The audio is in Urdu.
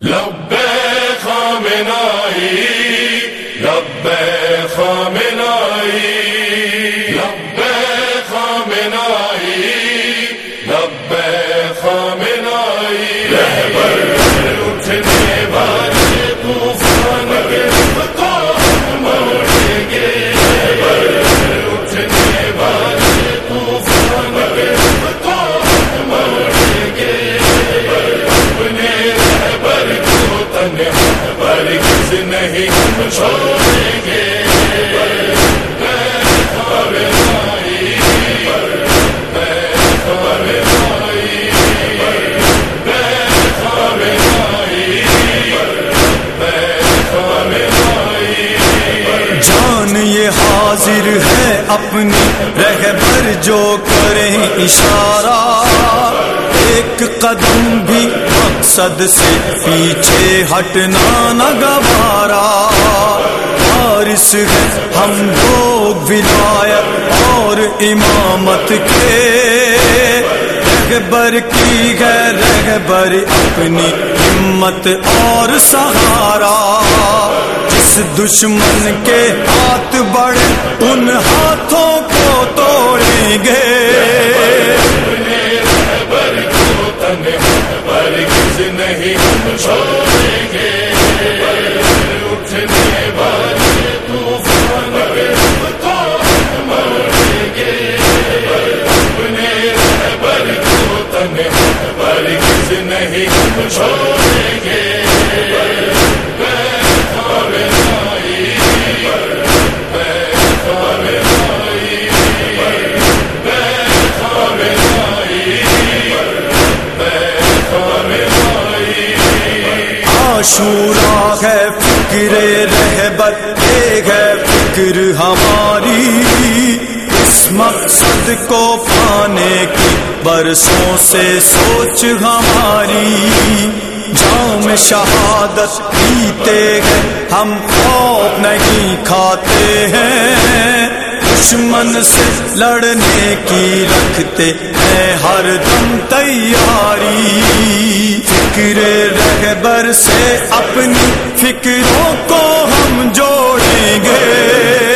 لبے خامنائی لبے خامنائی لبے خامنائی لبے خامنائی۔ رہبر اٹھنے والے طوفان کے کو موڑیں گے۔ رہبر اٹھنے والے طوفان کے نہیں ہم چھوڑیں گے جان یہ حاضر ہے اپنی رہبر جو کریں اشارہ۔ ایک قدم بھی مقصد سے پیچھے ہٹنا نہ گوارا بارش ہم لوگ ولایت اور امامت کے۔ رہبر کی ہے رہبر اپنی ہمت اور سہارا۔ جس دشمن کے ہاتھ بڑے، ان ہاتھوں کو توڑیں گے۔ رہبر کو تنہا برگز نہیں رہبر نہیں چھوڑیں گے ہے فکر رہبر ایک ہے فکر ہماری۔ اس مقصد کو پانے کی، برسوں سے سوچ ہماری۔ جام شہادت پیتے ہیں، ہم خوف نہیں کھاتے ہیں۔ دشمن سے لڑنے کی رکھتے ہیں ہر دم تیاری۔ فکر رہبر سے اپنی فکروں کو ہم جوڑیں گے۔